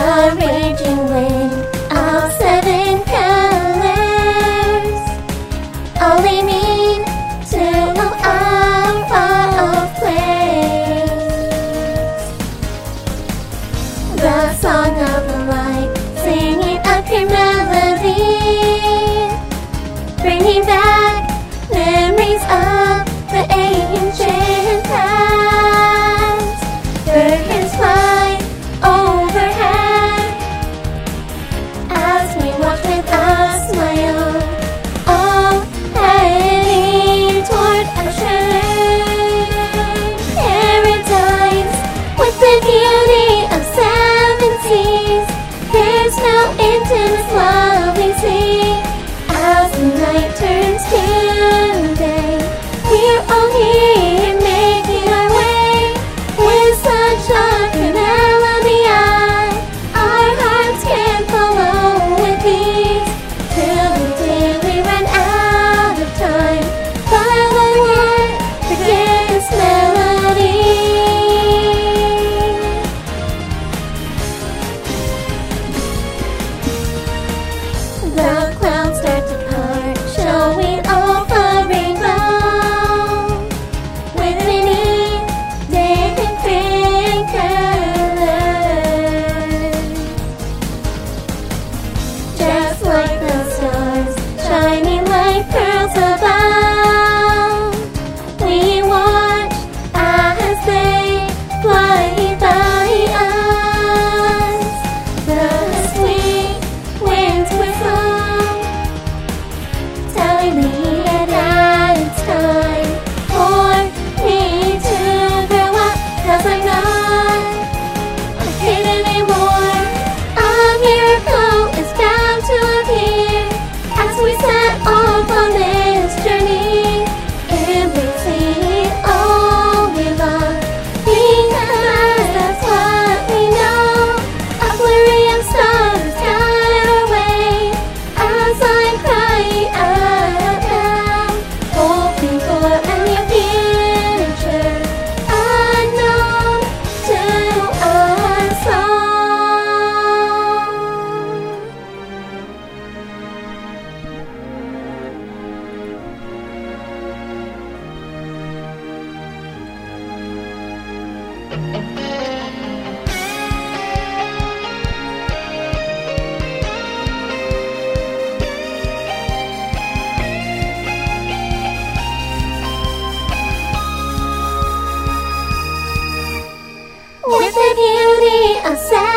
a raging wind of seven colors, only mean to. The song of the light, singing up your melody, bringing back. the beauty of seven seas. There's no end With the beauty of sound.